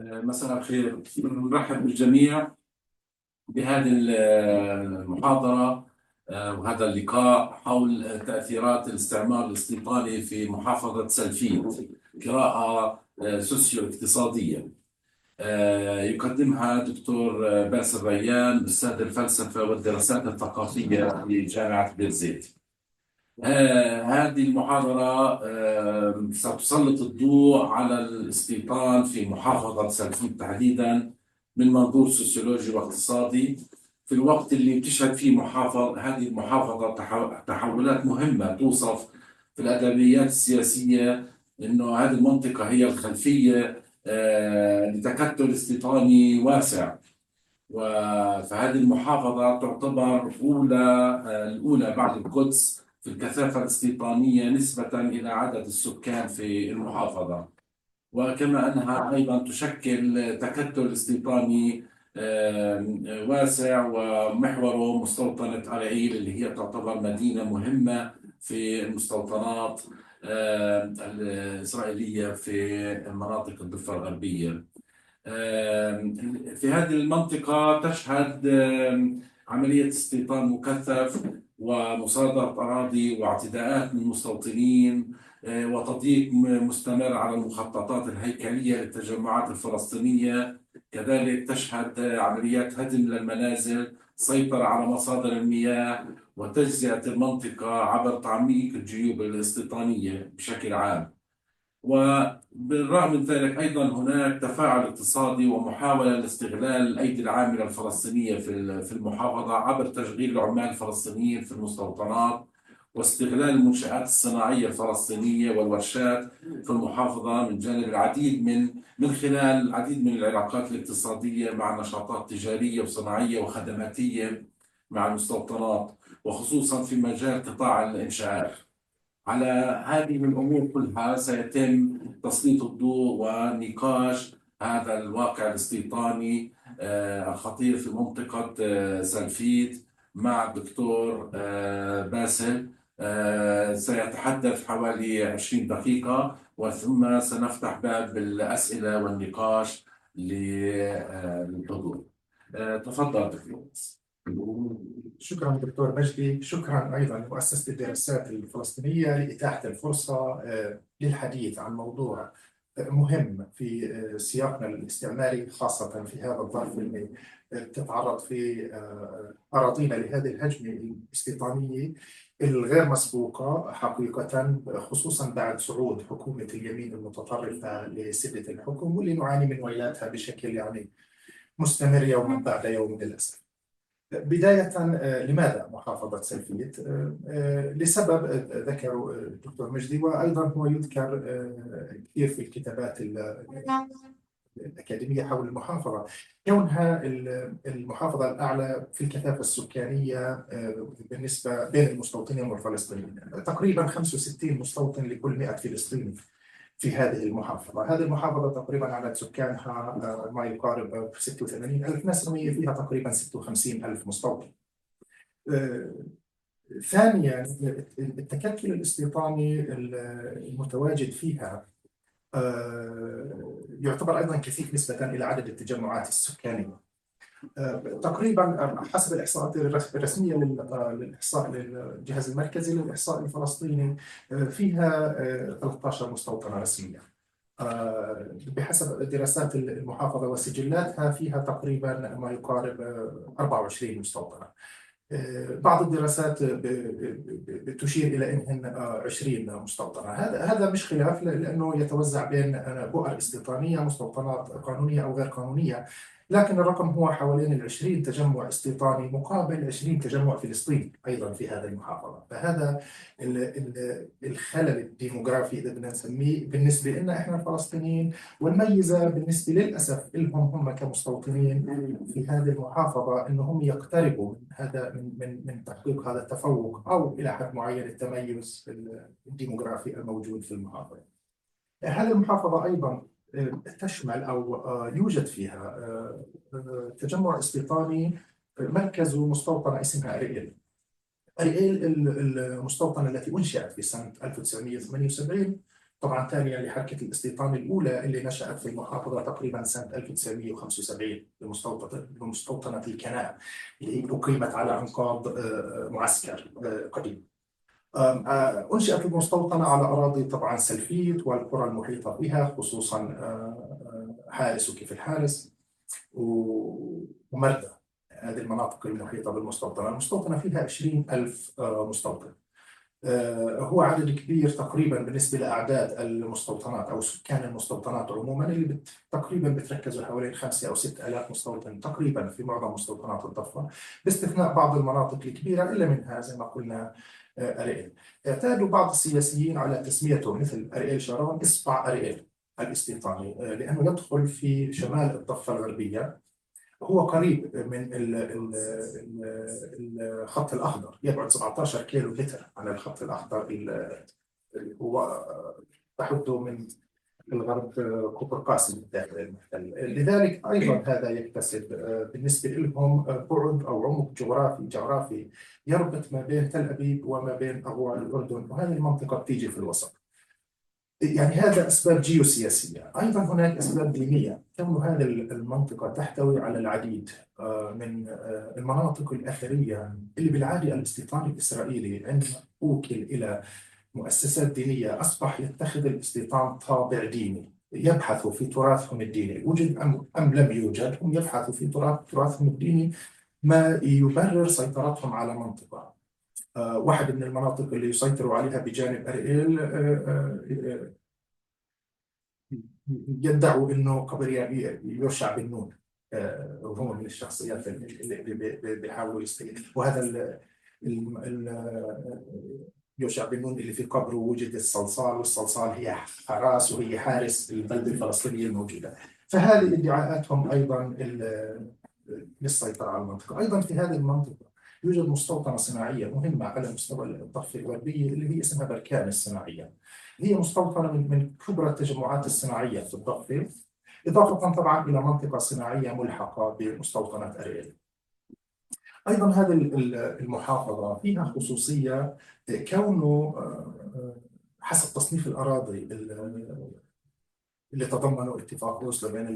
مساء الخير. نرحب بالجميع بهذه المحاضرة آه، وهذا اللقاء حول تأثيرات الاستعمار الاستيطاني في محافظة سلفيت قراءة آه، سوسيو اقتصادية آه، يقدمها دكتور باسل ريان أستاذ الفلسفة والدراسات الثقافية في جامعة بيرزيت. آه هذه المحاضرة آه ستسلط الضوء على الاستيطان في محافظة سلفيت تحديدا من منظور سوسيولوجي واقتصادي. في الوقت اللي بتشهد فيه محافظة هذه المحافظة تحولات مهمة توصف في الأدبيات السياسية إنه هذه المنطقة هي الخلفية آه لتكتل استيطاني واسع. فهذه المحافظة تعتبر أولى آه، الأولى بعد القدس في الكثافة الاستيطانية نسبة إلى عدد السكان في المحافظة. وكما أنها أيضا تشكل تكتل استيطاني واسع ومحوره مستوطنة أرعيل اللي هي تعتبر مدينة مهمة في المستوطنات الإسرائيلية في مناطق الضفة الغربية. في هذه المنطقة تشهد عملية استيطان مكثف ومصادرة أراضي واعتداءات من المستوطنين آه، وتضييق مستمر على المخططات الهيكلية للتجمعات الفلسطينية. كذلك تشهد عمليات هدم للمنازل سيطرة على مصادر المياه وتجزئة المنطقة عبر تعميق الجيوب الاستيطانية بشكل عام. وبالرغم من ذلك أيضا هناك تفاعل اقتصادي ومحاولة لاستغلال الأيدي العاملة الفلسطينية في المحافظة عبر تشغيل العمال الفلسطينيين في المستوطنات واستغلال المنشآت الصناعية الفلسطينية والورشات في المحافظة من جانب العديد من من خلال العديد من العلاقات الاقتصادية مع نشاطات تجارية وصناعية وخدماتية مع المستوطنات وخصوصا في مجال قطاع الإنشاءات. على هذه الأمور كلها سيتم تسليط الضوء ونقاش هذا الواقع الاستيطاني آه، الخطير في منطقة آه، سلفيت مع الدكتور آه، باسل. سيتحدث حوالي 20 دقيقة وثم سنفتح باب الأسئلة والنقاش للحضور. تفضل دكتور. شكرا دكتور مجدي. شكرا أيضا لمؤسسة الدراسات الفلسطينية لإتاحة الفرصة آه، للحديث عن موضوع آه، مهم في آه، سياقنا الاستعماري خاصة في هذا الظرف اللي تتعرض في أراضينا لهذه الهجمة الاستيطانية الغير مسبوقة حقيقة خصوصا بعد صعود حكومة اليمين المتطرفة لسدة الحكم واللي نعاني من ويلاتها بشكل يعني مستمر يوما بعد يوم للأسف. بداية آه، لماذا محافظة سلفيت؟ آه، آه، لسبب ذكره الدكتور مجدي وأيضا هو يذكر كثير في الكتابات الأكاديمية حول المحافظة. كونها المحافظة الأعلى في الكثافة السكانية بالنسبة بين المستوطنين والفلسطينيين. تقريبا 65 مستوطن لكل 100 فلسطيني. في هذه المحافظة. هذه المحافظة تقريبا عدد سكانها آه، ما يقارب 86 ألف نسمة فيها تقريبا 56 ألف مستوطن. آه، ثانيا التكتل الاستيطاني المتواجد فيها آه، يعتبر أيضا كثيف نسبة إلى عدد التجمعات السكانية. تقريبا حسب الإحصاءات الرسمية للإحصاء للجهاز المركزي للإحصاء الفلسطيني فيها 13 مستوطنة رسمية. بحسب دراسات المحافظة وسجلاتها فيها تقريبا ما يقارب 24 مستوطنة. بعض الدراسات بتشير إلى إنهن 20 مستوطنة، هذا هذا مش خلاف لأنه يتوزع بين بؤر استيطانية، مستوطنات قانونية أو غير قانونية، لكن الرقم هو حوالين ال 20 تجمع استيطاني مقابل 20 تجمع فلسطيني أيضا في هذه المحافظة، فهذا الخلل الديموغرافي إذا بدنا نسميه بالنسبة لنا إحنا الفلسطينيين والميزة بالنسبة للأسف لهم هم كمستوطنين في هذه المحافظة إنهم يقتربوا من هذا من من من تحقيق هذا التفوق أو إلى حد معين التميز الديموغرافي الموجود في المحافظة. هذه المحافظة أيضا تشمل أو آه، يوجد فيها آه، آه، تجمع استيطاني مركزه مستوطنة اسمها أريئيل أريئيل المستوطنة التي أنشئت في سنة 1978 طبعا ثانيا لحركة الاستيطان الأولى اللي نشأت في المحافظة تقريبا سنة 1975 بمستوطنة الكناء اللي أقيمت على أنقاض معسكر قديم. أنشئت المستوطنة على أراضي طبعا سلفيت والقرى المحيطة بها خصوصا حارس وكيف الحارس ومردة هذه المناطق المحيطة بالمستوطنة. المستوطنة فيها 20 ألف مستوطن. هو عدد كبير تقريبا بالنسبة لأعداد المستوطنات أو سكان المستوطنات عموما اللي بت... تقريبا بتركزوا حوالين خمسة أو ستة آلاف مستوطن تقريبا في معظم مستوطنات الضفة باستثناء بعض المناطق الكبيرة إلا منها زي ما قلنا آه، أريئيل اعتادوا بعض السياسيين على تسميته مثل أريئيل شارون إصبع أريئيل الاستيطاني آه، لأنه يدخل في شمال الضفة الغربية. هو قريب من ال- ال- ال- الخط الأخضر. يبعد 17 كيلو متر عن الخط الأخضر ال- اللي هو تحده من الغرب كفر قاسم الداخل المحتل. لذلك أيضا هذا يكتسب آه، بالنسبة لهم آه، بعد أو عمق جغرافي جغرافي يربط ما بين تل أبيب وما بين أغوار الأردن وهذه المنطقة بتيجي في الوسط. يعني هذا أسباب جيوسياسية. أيضا هناك أسباب دينية. كون هذه المنطقة تحتوي على العديد آه، من آه، المناطق الأثرية اللي بالعادة الاستيطان الإسرائيلي عندما أوكل إلى مؤسسات دينية أصبح يتخذ الاستيطان طابع ديني يبحثوا في تراثهم الديني. وجد أم, لم يوجد هم يبحثوا في تراث تراثهم الديني ما يبرر سيطرتهم على منطقة. آه، واحد من المناطق اللي يسيطروا عليها بجانب آه، يدعوا إنه قبر يعني يوشع بن نون آه، وهو من الشخصيات اللي اللي بي- بي- بيحاولوا يستيقظوا وهذا يوشع بن نون اللي في قبره وجد الصلصال والصلصال هي حراس وهي حارس البلده الفلسطينية الموجودة. فهذه ادعاءاتهم أيضا ال- للسيطرة على المنطقة. أيضا في هذه المنطقة يوجد مستوطنة صناعية مهمه على مستوى الضفه الغربيه اللي هي اسمها بركان الصناعية. هي مستوطنة من كبرى التجمعات الصناعية في الضفة إضافة طبعا إلى منطقة صناعية ملحقة بمستوطنة أريل. أيضا هذه ال- ال- المحافظة فيها خصوصية كونه آه، آه، حسب تصنيف الأراضي ال- اللي تضمنه اتفاق أوسلو بين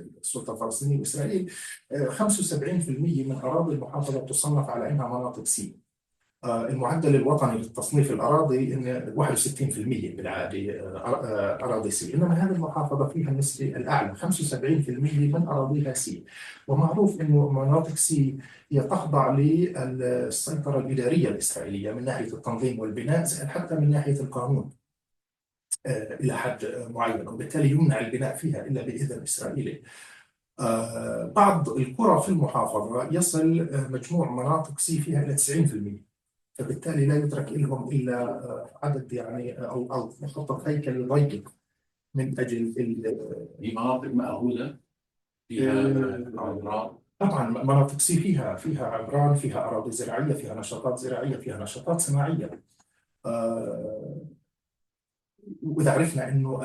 ال- السلطة الفلسطينية وإسرائيل آه، 75% من أراضي المحافظة تصنف على أنها مناطق C. آه، المعدل الوطني لتصنيف الأراضي إن 61% بالعادة آه، أراضي C. إنما هذه المحافظة فيها النسبة الأعلى 75% من أراضيها C. ومعروف إنه مناطق C هي تخضع للسيطرة الإدارية الإسرائيلية من ناحية التنظيم والبناء حتى من ناحية القانون. إلى حد آه، معين وبالتالي يمنع البناء فيها إلا بإذن إسرائيلي. آه، بعض القرى في المحافظة يصل آه، مجموع مناطق سي فيها إلى 90% فبالتالي لا يترك لهم إلا آه، عدد يعني آه، أو أو مخطط هيكل ضيق من أجل ال- هي مناطق مأهولة؟ فيها آه. عمران طبعا مناطق سي فيها فيها عمران فيها أراضي زراعية فيها نشاطات زراعية فيها نشاطات صناعية. آه، وإذا عرفنا إنه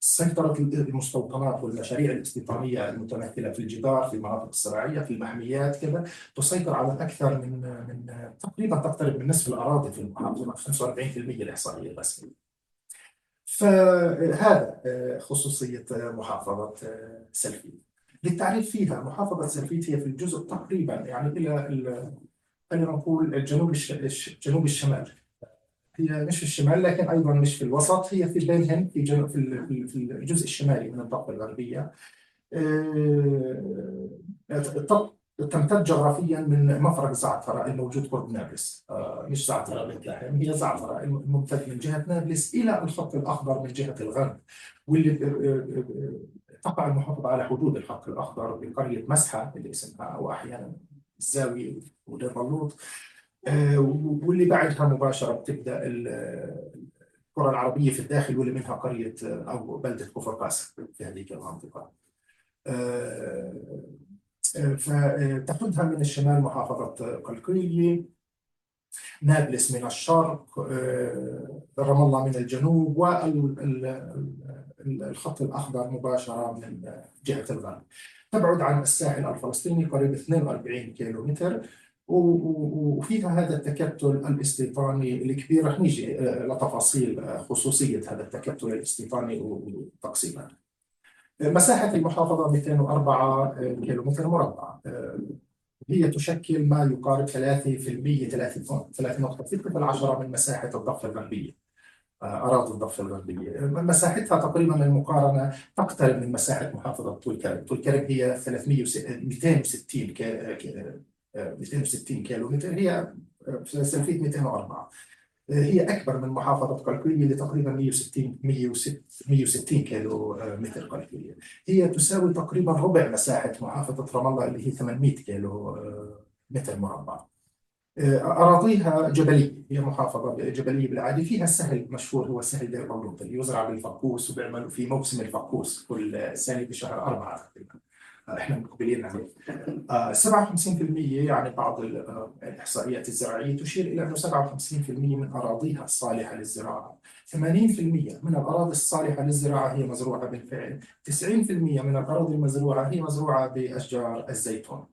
سيطرة المستوطنات والمشاريع الاستيطانية المتمثلة في الجدار في المناطق الزراعية في المحميات كذا تسيطر على أكثر من من تقريبا تقترب من نصف الأراضي في المحافظة 45% الإحصائية الرسمية. فهذا آه، خصوصية آه، محافظة آه، سلفيت. للتعريف فيها محافظة سلفيت هي في الجزء تقريبا يعني إلى خلينا نقول الجنوب الش- الش- جنوب الشمال. هي مش في الشمال لكن أيضا مش في الوسط هي في في جنوب في في ال- في الجزء الشمالي من الضفة الغربية. آه، تمتد جغرافيا من مفرق زعترة الموجود قرب نابلس. آه، مش زعترة لحم هي زعترة الممتد من جهة نابلس إلى الخط الأخضر من جهة الغرب واللي آه، تقع المحافظة على حدود الخط الأخضر بقرية مسحة اللي اسمها أو أحيانا الزاوية ودير بلوط. واللي بعدها مباشرة بتبدأ ال- الكرة العربية في الداخل واللي منها قرية آه، أو بلدة كفر قاسم في هذه المنطقة. آه، آه، فتأخذها من الشمال محافظة قلقيلية نابلس من الشرق آه، رام الله من الجنوب والخط الأخضر مباشرة من جهة الغرب. تبعد عن الساحل الفلسطيني قريب 42 كيلو متر و- و- وفيها هذا التكتل الاستيطاني الكبير. رح نيجي آه، لتفاصيل آه، خصوصية هذا التكتل الاستيطاني وتقسيمه. مساحة المحافظة 204 كيلومتر مربع. آه، هي تشكل ما يقارب 3% 3.6 من مساحة الضفة الغربية. آه، أراضي الضفة الغربية. مساحتها تقريبا للمقارنة تقترب من مساحة محافظة طول كرم. طول كرم هي 300 260 ك- ك- آه، 260 كيلومتر هي آه، سلفيت 204 هي أكبر من محافظة قلقلية اللي تقريبا 160 160 160 كيلو آه، متر قلقلية. هي تساوي تقريبا ربع مساحة محافظة رام الله اللي هي 800 كيلو آه، متر مربع. آه، أراضيها جبلية هي محافظة جبلية بالعادة. فيها سهل مشهور هو سهل دير اللي يزرع بالفقوس وبيعملوا في موسم الفقوس كل سنة بشهر أربعة تقريبا. آه، إحنا مقبلين عليه. آه، 57% يعني بعض آه، الإحصائيات الزراعية تشير إلى أنه 57% من أراضيها الصالحة للزراعة. 80% من الأراضي الصالحة للزراعة هي مزروعة بالفعل. 90% من الأراضي المزروعة هي مزروعة بأشجار الزيتون.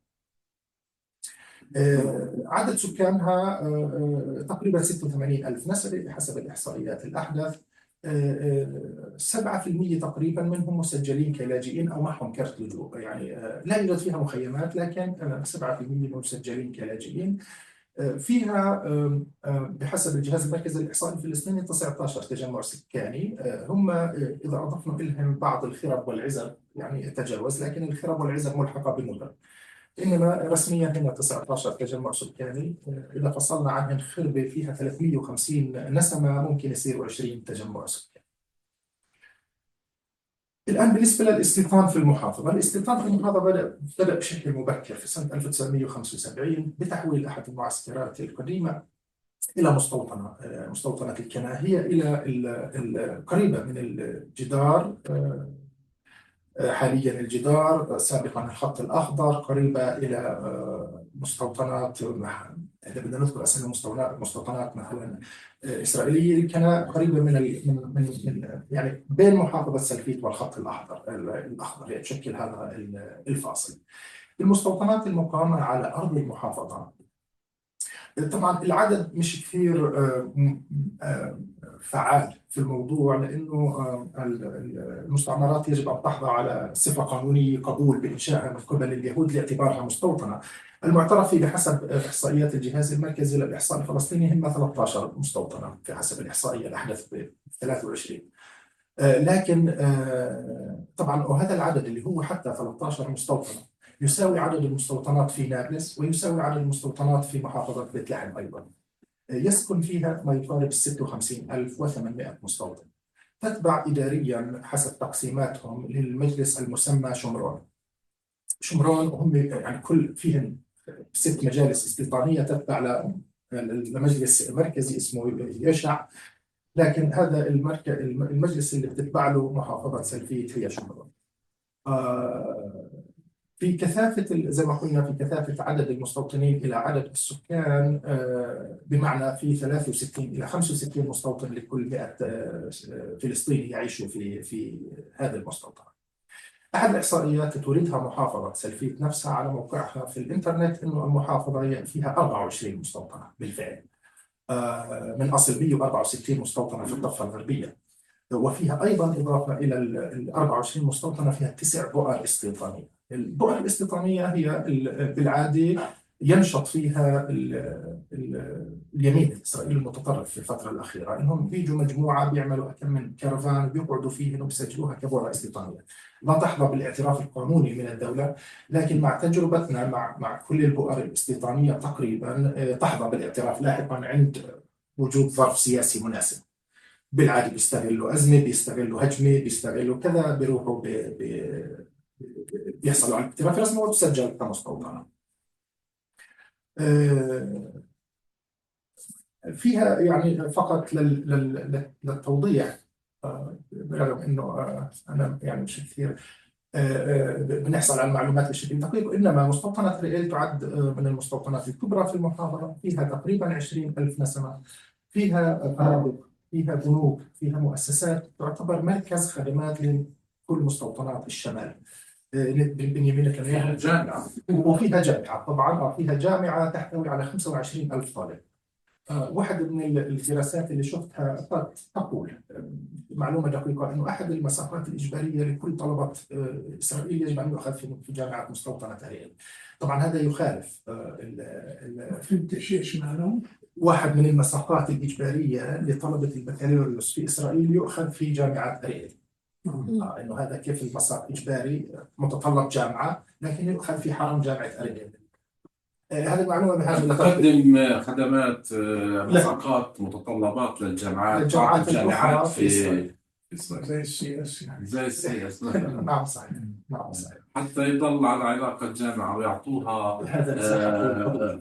آه، عدد سكانها آه، آه، تقريبا 86 ألف نسمة بحسب الإحصائيات الأحدث. آه، آه، 7% تقريبا منهم مسجلين كلاجئين أو معهم كرت لجوء. يعني آه، لا يوجد فيها مخيمات لكن آه، 7% مسجلين كلاجئين. آه، فيها بحسب الجهاز المركزي الإحصائي الفلسطيني 19 تجمع سكاني. آه، هم آه، إذا أضفنا لهم بعض الخرب والعزب يعني تجاوز لكن الخرب والعزب ملحقة بالمدن إنما رسميا هنا 19 تجمع سكاني إذا فصلنا عنهم خربة فيها 350 نسمة ممكن يصيروا 20 تجمع سكاني الآن بالنسبة للاستيطان في المحافظة، الاستيطان في المحافظة بدأ بشكل مبكر في سنة 1975 بتحويل أحد المعسكرات القديمة إلى مستوطنة، مستوطنة الكنا هي إلى القريبة من الجدار آه، حاليا الجدار سابقا الخط الأخضر قريبة إلى آه، مستوطنات إذا بدنا نذكر أسماء مستوطنات مستوطنات مثلا آه، إسرائيلية الكنا قريبة من من من يعني بين محافظة سلفيت والخط الأخضر ال- الأخضر يعني تشكل هذا ال- الفاصل. المستوطنات المقامة على أرض المحافظة طبعا العدد مش كثير آه، آه، فعال في الموضوع لأنه آه، ال- ال- المستعمرات يجب أن تحظى على صفة قانونية قبول بانشائها من قبل اليهود لاعتبارها مستوطنة. المعترف فيه بحسب إحصائيات الجهاز المركزي للإحصاء الفلسطيني هم 13 مستوطنة في حسب الإحصائية الأحدث ب 23. آه، لكن طبعا وهذا العدد اللي هو حتى 13 مستوطنة يساوي عدد المستوطنات في نابلس ويساوي عدد المستوطنات في محافظة بيت لحم أيضا. يسكن فيها ما يقارب 56800 مستوطن. تتبع إداريا حسب تقسيماتهم للمجلس المسمى شمرون. شمرون هم يعني كل فيهم ست مجالس استيطانية تتبع لمجلس مركزي اسمه يشع. لكن هذا المجلس اللي بتتبع له محافظة سلفيت هي شمرون. آه، في كثافة زي ما قلنا في كثافة عدد المستوطنين إلى عدد السكان آه، بمعنى في 63 إلى 65 مستوطن لكل 100 آه، فلسطيني يعيشوا في في هذا المستوطن. أحد الإحصائيات توردها محافظة سلفيت نفسها على موقعها في الإنترنت إنه المحافظة فيها 24 مستوطنة بالفعل. آه، من أصل 164 مستوطنة في الضفة الغربية. وفيها أيضا إضافة إلى ال ال 24 مستوطنة فيها تسع بؤر استيطانية البؤر الاستيطانية هي ال- بالعادة ينشط فيها ال ال اليمين الإسرائيلي المتطرف في الفترة الأخيرة. إنهم بيجوا مجموعة بيعملوا كم من كرفان بيقعدوا فيه إنهم بيسجلوها كبؤر استيطانية لا تحظى بالاعتراف القانوني من الدولة لكن مع تجربتنا مع مع كل البؤر الاستيطانية تقريبا آه، تحظى بالاعتراف لاحقا عند وجود ظرف سياسي مناسب. بالعادة بيستغلوا أزمة بيستغلوا هجمة بيستغلوا كذا بيروحوا بي بي بيحصلوا على الاعتراف رسمي وتسجل كمستوطنة. آه، فيها يعني فقط لل لل لل- للتوضيح. آه، برغم إنه آه، أنا يعني مش كثير بنحصل على المعلومات بشكل دقيق انما مستوطنة ريال تعد من المستوطنات الكبرى في المحافظة فيها تقريبا 20 ألف نسمة. فيها فنادق فيها بنوك فيها مؤسسات تعتبر مركز خدمات لكل مستوطنات الشمال. آه، بنيامين نتنياهو جامعة. وفيها جامعة طبعا فيها جامعة تحتوي على 25 ألف طالب. آه، واحد من الدراسات اللي شفتها تقول آه، معلومة دقيقة أنه أحد المسافات الإجبارية لكل طلبة آه، إسرائيل يجب أن يؤخذ في جامعة مستوطنة أريل طبعا هذا يخالف ال- ال- فهمت إيش معناه؟ واحد من المساقات الإجبارية لطلبة البكالوريوس في إسرائيل يؤخذ في جامعة أريل إنه هذا كيف المسار إجباري متطلب جامعة لكن يؤخذ في حرم جامعة اريل آه، هذه المعلومه بحاجه لتقديم تقدم خدمات آه، مساقات متطلبات للجامعات للجامعات الجامعات في في إسرائيل. في إسرائيل. زي السياسي يعني. زي السي إس نعم صحيح. نعم صحيح. حتى يضل على علاقة جامعة ويعطوها هذا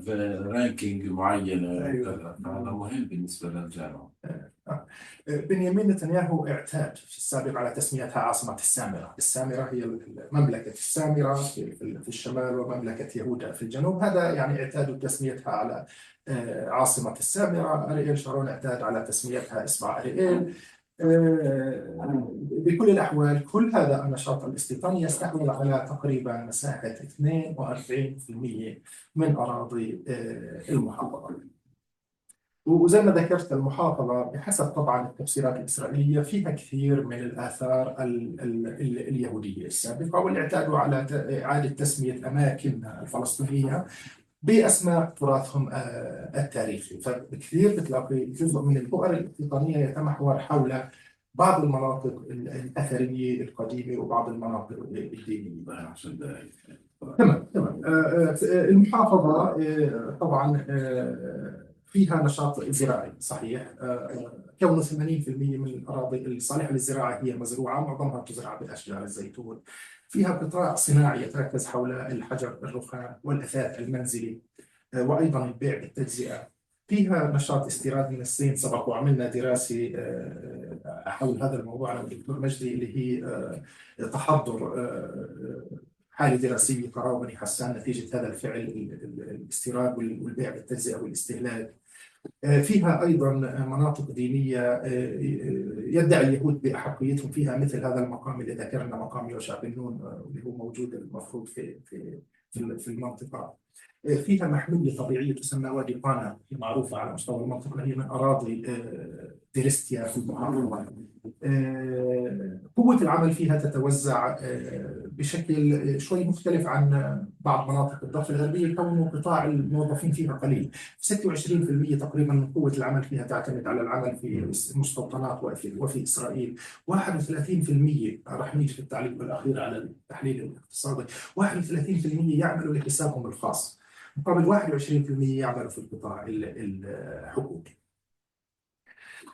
آه، ranking معينة أيوة. وكذا فهذا مهم بالنسبة للجامعة. آه، بنيامين نتنياهو اعتاد في السابق على تسميتها عاصمة السامرة. السامرة هي مملكة السامرة في الشمال ومملكة يهودا في الجنوب. هذا يعني اعتادوا تسميتها على آه، عاصمة السامرة. أريئيل شارون اعتاد على تسميتها إصبع أريئيل. آه، بكل الأحوال كل هذا النشاط الاستيطاني يستحوذ على تقريبا مساحة 42% من أراضي آه، المحافظة. وزي ما ذكرت المحافظة بحسب طبعا التفسيرات الإسرائيلية فيها كثير من الآثار ال ال ال اليهودية السابقة واللي اعتادوا على إعادة تسمية أماكن الفلسطينية بأسماء تراثهم آه، التاريخي. فكثير بتلاقي جزء من البؤر الاستيطانية يتمحور حول بعض المناطق ال- الأثرية القديمة وبعض المناطق الدينية. تمام تمام. آه، آه، المحافظة طبعا فيها نشاط زراعي صحيح. آه، كونه 80% من الأراضي الصالحة للزراعة هي مزروعة معظمها تزرع بأشجار الزيتون. فيها قطاع صناعي يتركز حول الحجر الرخام والأثاث المنزلي آه، وأيضا البيع بالتجزئة. فيها نشاط استيراد من الصين سبق وعملنا دراسة آه، حول هذا الموضوع أنا والدكتور مجدي اللي هي تحضر حالة دراسية قرار بني حسان نتيجة هذا الفعل ال- ال- الاستيراد وال- والبيع بالتجزئة والاستهلاك. فيها أيضا مناطق دينية آه، يدعي اليهود بأحقيتهم فيها مثل هذا المقام اللي ذكرنا مقام يوشع بن نون آه، واللي هو موجود المفروض في في في المنطقة. آه، فيها محمية طبيعية تسمى وادي قانا معروفة على مستوى المنطقة هي من أراضي ديرستيا في المحافظة آه، قوة العمل فيها تتوزع آه، بشكل شوي مختلف عن بعض مناطق الضفة الغربية كونه قطاع الموظفين فيها قليل. 26% تقريبا من قوة العمل فيها تعتمد على العمل في المستوطنات وفي, وفي إسرائيل. 31% راح نيجي في التعليق الأخير على التحليل الاقتصادي. 31% يعملوا لحسابهم الخاص مقابل 21% يعملوا في القطاع ال- الحكومي.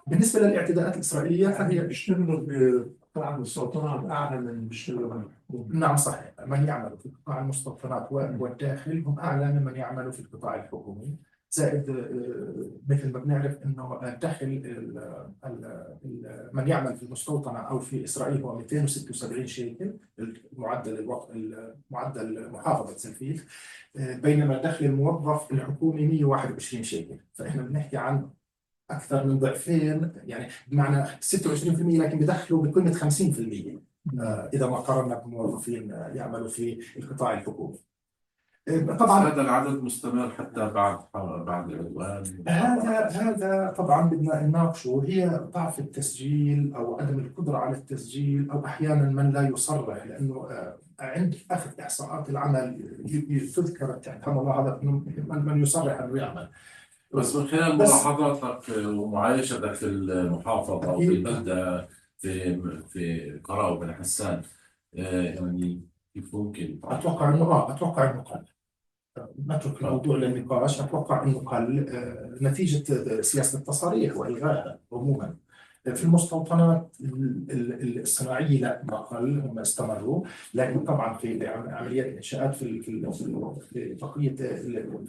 بالنسبة للاعتداءات الإسرائيلية فهي بيشتغلوا بقطاع المستوطنات اعلى من بيشتغلوا نعم صحيح. من يعمل في قطاع المستوطنات والداخل هم أعلى ممن يعمل في القطاع الحكومي. زائد آه، مثل ما بنعرف ال- ال- من يعمل في المستوطنة أو في إسرائيل هو 276 شيكل المعدل الوقت معدل محافظة سلفيف آه، بينما دخل الموظف الحكومي 121 شيكل. فإحنا بنحكي عن أكثر من ضعفين يعني بمعنى 26% لكن بدخلوا بقيمة 50% آه، إذا ما قارنا بموظفين آه، يعملوا في القطاع الحكومي. آه، طبعا هذا العدد مستمر حتى بعد بعد العدوان؟ هذا هذا طبعا بدنا نناقشه. هي ضعف التسجيل أو عدم القدرة على التسجيل أو أحيانا من لا يصرح لأنه عند أخذ إحصاءات العمل تذكر سبحان الله هذا من من يصرح أنه يعمل. بس من خلال بس- ملاحظاتك ومعايشتك في المحافظة وفي أكيد. البلدة في في قراء وبن حسان آه، يعني كيف ممكن؟ أتوقع إنه آه أتوقع إنه قل. نترك الموضوع للنقاش. أتوقع إنه قل. آه، نتيجة سياسة التصاريح والغائها عموما. في المستوطنات ال- ال- الصناعيه لا ما قل هم استمروا. لكن طبعا في عمليات الانشاءات في في بقية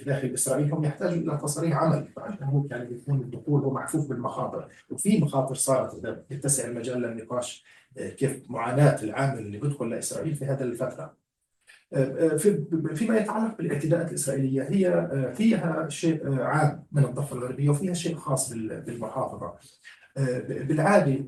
داخل إسرائيل هم يحتاجوا إلى تصاريح عمل عشان هو يعني بيكون الدخول هو محفوف بالمخاطر. وفي مخاطر صارت إذا يتسع المجال للنقاش آه، كيف معاناة العامل اللي بيدخل لإسرائيل في هذه الفترة. في فيما يتعلق بالاعتداءات الإسرائيلية هي فيها شيء عام من الضفة الغربية وفيها شيء خاص بال- بالمحافظة بالعادة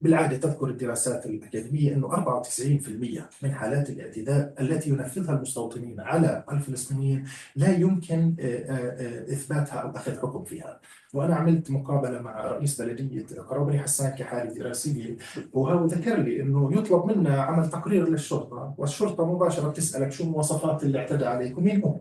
بالعادة تذكر الدراسات الأكاديمية أنه 94% من حالات الاعتداء التي ينفذها المستوطنين على الفلسطينيين لا يمكن آه، آه، آه، إثباتها أو أخذ حكم فيها. وأنا عملت مقابلة مع رئيس بلدية قرابري حسان كحالة دراسية وهو ذكر لي أنه يطلب منا عمل تقرير للشرطة والشرطة مباشرة بتسألك شو مواصفات اللي اعتدى عليك ومين هو.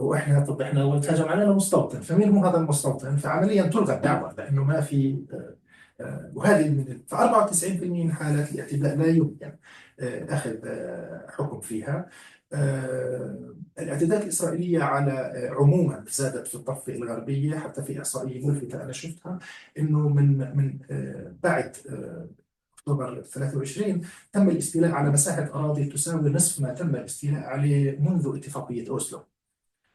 وإحنا طب إحنا تهاجم علينا مستوطن. فمين هو هذا المستوطن؟ فعمليا تلغى الدعوة لأنه ما في آه، آه، وهذه من ف 94% من حالات الاعتداء لا يمكن آه، أخذ آه، حكم فيها. آه، الاعتداءات الإسرائيلية على آه، عموما زادت في الضفه الغربية حتى في إحصائية ملفتة أنا شفتها إنه من من آه، بعد آه، أكتوبر 23 تم الاستيلاء على مساحة أراضي تساوي نصف ما تم الاستيلاء عليه منذ اتفاقية أوسلو.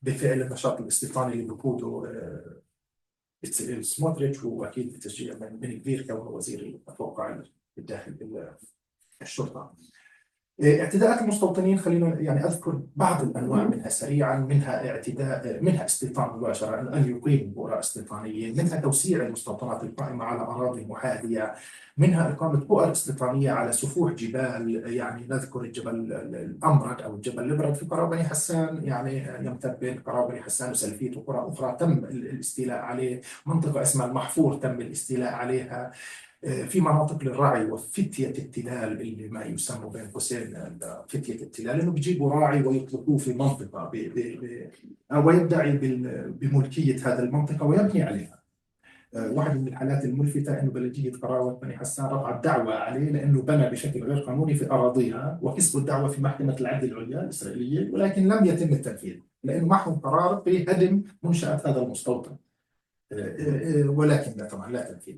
بفعل النشاط الاستيطاني اللي بقوده آه، سموتريتش واكيد بتشجيع من كبير كونه وزير أتوقع الداخل الشرطة. آه، اعتداءات المستوطنين خلينا يعني أذكر بعض الأنواع منها سريعا منها اعتداء منها استيطان مباشره أن يقيم بؤراء استيطانيه، منها توسيع المستوطنات القائمة على أراضي محاذية، منها إقامة بؤر استيطانية على سفوح جبال يعني نذكر الجبل الامرد أو الجبل الإبرد في قرى بني حسان يعني يمتد بين قرى بني حسان وسلفيت وقرى أخرى تم الاستيلاء عليه، منطقة اسمها المحفور تم الاستيلاء عليها. في مناطق للرعي وفتية التلال اللي ما يسمى بين قوسين فتية التلال إنه بيجيبوا راعي ويطلقوه في منطقة ب ب ب ويدعي بملكية هذه المنطقة ويبني عليها. واحد من الحالات الملفتة إنه بلدية قراوة بني حسان رفعت دعوة عليه لإنه بنى بشكل غير قانوني في أراضيها وكسبوا الدعوة في محكمة العدل العليا الإسرائيلية ولكن لم يتم التنفيذ لإنه معهم قرار بهدم منشأة هذا المستوطن. آه، آه، آه، ولكن طبعا لا تنفيذ.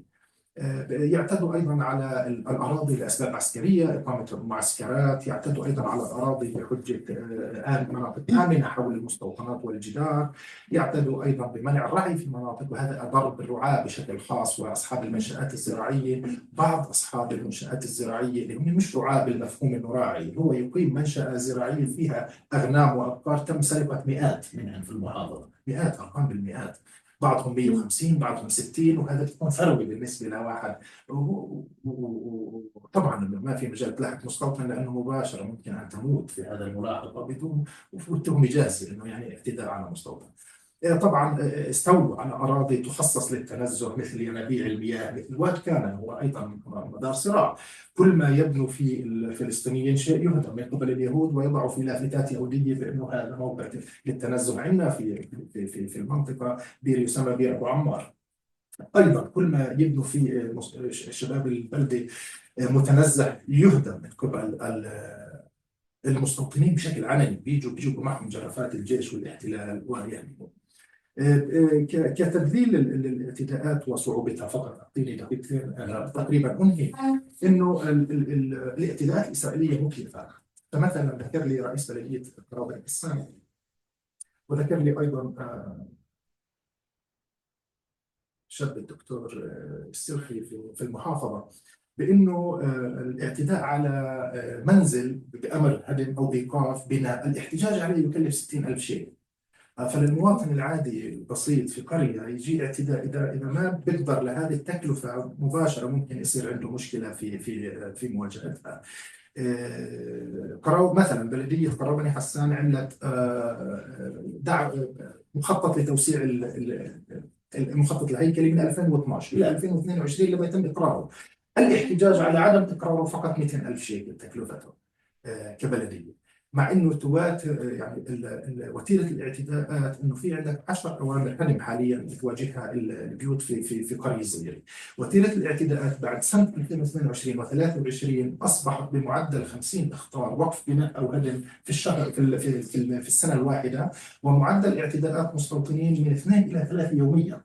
يعتدوا أيضا على الأراضي لأسباب عسكرية، إقامة معسكرات، يعتدوا أيضا على الأراضي بحجه آه، آمن مناطق آمنة حول المستوطنات والجدار، يعتدوا أيضا بمنع الرعي في مناطق وهذا اضر بالرعاة بشكل خاص وأصحاب المنشآت الزراعية، بعض أصحاب المنشآت الزراعية اللي هم مش رعاة بالمفهوم انه راعي، هو يقيم منشأة زراعية فيها أغنام وأبقار تم سرقة مئات منها في المحافظة، مئات أرقام بالمئات. بعضهم 150 بعضهم 60 وهذا بتكون ثروة بالنسبة لواحد وطبعا ما في مجال تلاحق مستوطن لأنه مباشرة ممكن أن تموت في هذا الملاحقه بدون وتهم جازي انه يعني اعتداء على مستوطن. آه، طبعا آه، استولوا على أراضي تخصص للتنزه مثل ينابيع المياه مثل واد كان هو أيضا مدار صراع كل ما يبنوا فيه الفلسطينيين شيء يهدم من قبل اليهود ويضعوا في لافتات يهودية بأنه هذا موقع للتنزه. عندنا في في في, في المنطقة بير يسمى بير أبو عمار. أيضا كل ما يبنوا فيه شباب البلده متنزه يهدم من قبل ال- المستوطنين بشكل علني. بيجوا بيجوا معهم جرافات الجيش والاحتلال ويعني ك- كتدليل ال- ال- الاعتداءات وصعوبتها فقط. أعطيني دقيقتين أنا تقريبا أنهي. إنه ال- ال- ال- الاعتداءات الإسرائيلية مكلفه فمثلا ذكر لي رئيس بلدية قرابه السام وذكر لي أيضا آه، شاب الدكتور آه، السرخي في المحافظة بإنه آه، الاعتداء على آه، منزل بأمر هدم أو إيقاف بناء. الاحتجاج عليه يكلف 60 ألف شيء فللمواطن العادي البسيط في قرية يجي اعتداء إذا إذا ما بيقدر لهذه التكلفة مباشرة ممكن يصير عنده مشكلة في في في مواجهتها. آه، قراو مثلا بلدية قراوبني حسان عملت آه، دع مخطط لتوسيع ال- ال- المخطط الهيكلي من 2012 إلى 2022 لما يتم إقراره. الاحتجاج على عدم إقراره فقط 200 ألف شيكل تكلفته آه، كبلدية. مع إنه تواتر يعني ال- ال- وتيرة الاعتداءات إنه في عندك 10 أوامر هدم حاليا بتواجهها ال- البيوت في في في قرية صغيرة. وتيرة الاعتداءات بعد سنة 2022 و23 أصبحت بمعدل 50 إخطار وقف بناء أو هدم في الشهر في في في السنة الواحدة ومعدل اعتداءات مستوطنين من اثنين إلى ثلاثة يوميا.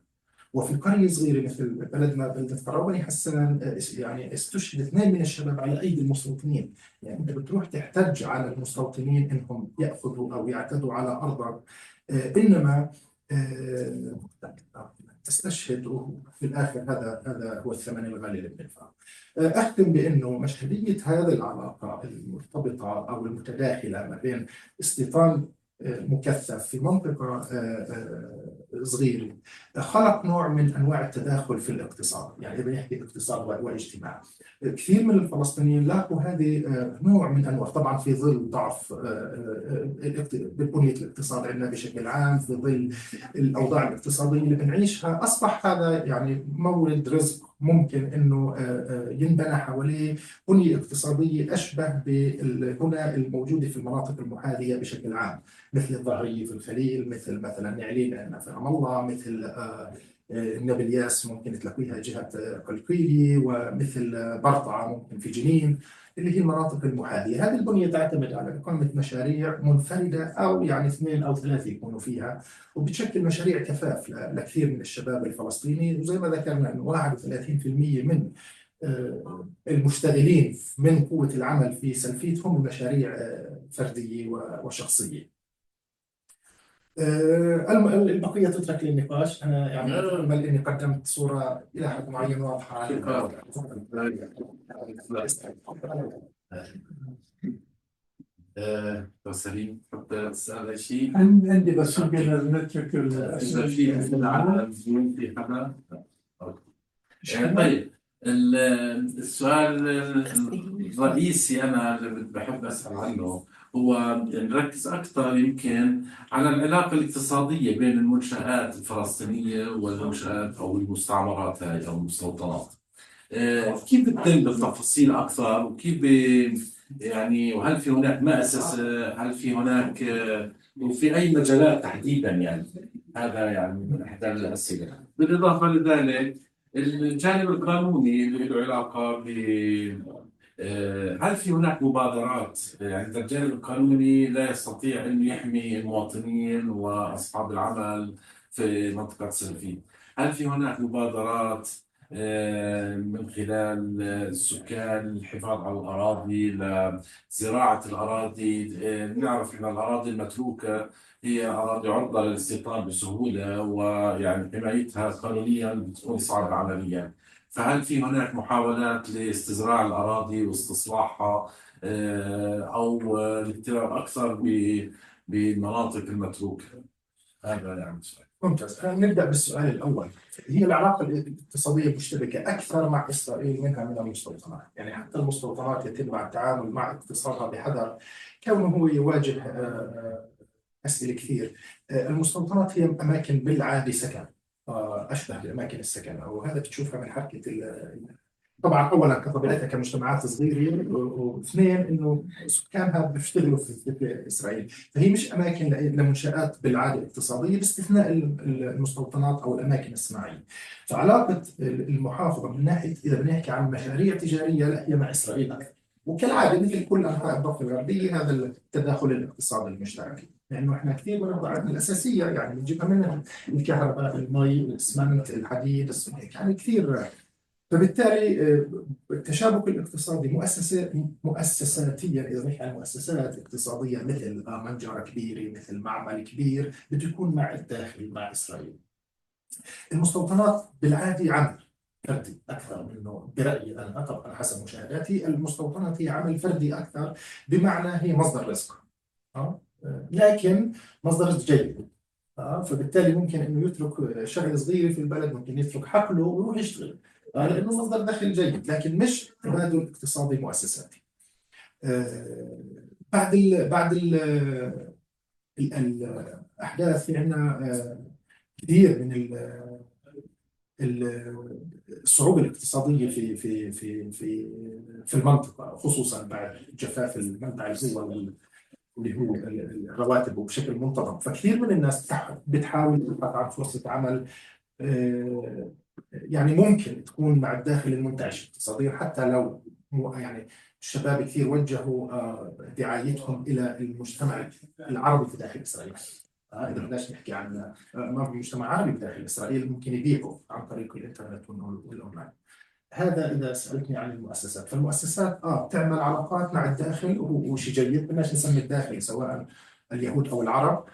وفي قرية صغيرة مثل بلدنا بلدة قراوبني حسان آه، يعني استشهد اثنين من الشباب على أيدي المستوطنين. يعني أنت بتروح تحتج على المستوطنين إنهم يأخذوا أو يعتدوا على أرضك. آه، إنما آه، تستشهد وفي الآخر هذا هذا هو الثمن الغالي آه، أختم بأنه مشهدية هذه العلاقة المرتبطة أو المتداخلة ما بين استيطان مكثف في منطقة آه، صغيرة خلق نوع من أنواع التداخل في الاقتصاد. يعني إذا نحكي اقتصاد واجتماع. كثير من الفلسطينيين لاقوا هذه آه، نوع من أنواع طبعا في ظل ضعف آه، آه، بنية الاقتصاد عندنا بشكل عام في ظل الأوضاع الاقتصادية اللي بنعيشها أصبح هذا يعني مورد رزق ممكن إنه آه، آه، ينبنى حواليه. بنية اقتصادية أشبه بالبنى الموجودة في المناطق المحاذية بشكل عام. مثل في الخليل مثل مثلا نعلين في رام الله مثل آه، آه، نابلياس ممكن تلاقيها جهة قلقيلي ومثل برطعة ممكن في جنين اللي هي المناطق المحاذيه، هذه البنية تعتمد على إقامة مشاريع منفردة أو يعني اثنين أو ثلاثة يكونوا فيها. وبتشكل مشاريع كفاف لكثير من الشباب الفلسطيني. وزي ما ذكرنا إنه 31% من آه، المشتغلين من قوة العمل في سلفيتهم مشاريع آه، فردية و- وشخصية. آه، الم- البقية تترك للنقاش، أنا يعني أتأمل إني قدمت صورة إلى حد معين واضحة. عن آه، دكتور سليم تحب تسأل شيء؟ عن- عندي بس يمكن نترك إذا في الأسئلة أسئلة على الزوم في حدا؟ آه، طيب. ال- السؤال الرئيسي أنا اللي بحب أسأل عنه هو نركز أكثر يمكن على العلاقة الاقتصادية بين المنشآت الفلسطينية والمنشآت أو المستعمرات هاي أو المستوطنات. آه، كيف بتتم بالتفاصيل أكثر؟ وكيف يعني وهل في هناك مؤسسة هل في هناك آه، وفي أي مجالات تحديدا يعني؟ هذا يعني من إحدى الأسئلة. بالإضافة لذلك الجانب القانوني اللي له علاقة ب آه، هل في هناك مبادرات؟ يعني الجانب القانوني لا يستطيع أن يحمي المواطنين وأصحاب العمل في منطقة سلفية. هل في هناك مبادرات آه، من خلال السكان الحفاظ على الأراضي لزراعة الأراضي؟ آه، نعرف أن الأراضي المتروكة هي أراضي عرضة للاستيطان بسهولة ويعني حمايتها قانونيا بتكون صعبة عمليا. فهل في هناك محاولات لاستزراع الأراضي واستصلاحها آه، أو آه، الاكترار أكثر بالمناطق المتروكة؟ هذا يعني سؤال ممتاز. خلينا نبدأ بالسؤال الأول. هي العلاقة الاقتصادية المشتبكة أكثر مع إسرائيل منها من المستوطنات. يعني حتى المستوطنات يتم التعامل مع اقتصادها بحذر كونه هو يواجه آه، أسئلة كثير. آه، المستوطنات هي أماكن بالعادة سكن. آه، أشبه بأماكن السكن وهذا بتشوفها من حركة ال- طبعا اولا كطبيعتها كمجتمعات صغيرة واثنين إنه سكانها بيشتغلوا في, إسرائيل. فهي مش أماكن لمنشآت بالعادة اقتصاديه باستثناء ال- ال- المستوطنات أو الأماكن الصناعية. فعلاقة المحافظة من ناحيه إذا بنحكي عن مشاريع تجارية لا هي مع إسرائيل. أكثر وكالعادة مثل كل أنحاء الضفة الغربية هذا التداخل الاقتصادي المشترك. لأنه إحنا كثير من البضائع الأساسية يعني بنجيبها منها الكهرباء، المي، الأسمنت، الحديد، يعني كثير فبالتالي آه، التشابك الاقتصادي مؤسسة مؤسساتيا إذا نحكي عن مؤسسات اقتصادية مثل منجره كبيره مثل معمل كبير بده يكون مع الداخل مع إسرائيل. المستوطنات بالعاده عمل فردي أكثر منه برأيي أنا طبعا حسب مشاهداتي المستوطنات هي عمل فردي أكثر بمعنى هي مصدر رزق. لكن مصدر جيد. آه، فبالتالي ممكن إنه يترك شغله صغيره في البلد ممكن يترك حقله ويروح يشتغل. آه، لأنه مصدر دخل جيد لكن مش تبادل اقتصادي مؤسساتي. آه، بعد ال بعد ال ال- الأحداث في عندنا كثير من ال- ال- الصعوبة الاقتصادية في في في في في المنطقة خصوصا بعد جفاف المنبع القوة وال- اللي هو ال- الرواتب وبشكل منتظم. فكثير من الناس بتح- بتحاول تبحث عن فرصة عمل آه، يعني ممكن تكون مع الداخل المنتعش اقتصاديا حتى لو يعني الشباب كثير وجهوا آه، دعايتهم إلى المجتمع العربي في داخل إسرائيل. آه، إذا بدناش نحكي عن ما في مجتمع عربي في داخل إسرائيل ممكن يبيعوا عن طريق الإنترنت والأونلاين. هذا إذا سألتني عن المؤسسات. فالمؤسسات آه بتعمل علاقات مع الداخل وهو شيء جيد. بدناش نسمي الداخل سواء اليهود أو العرب.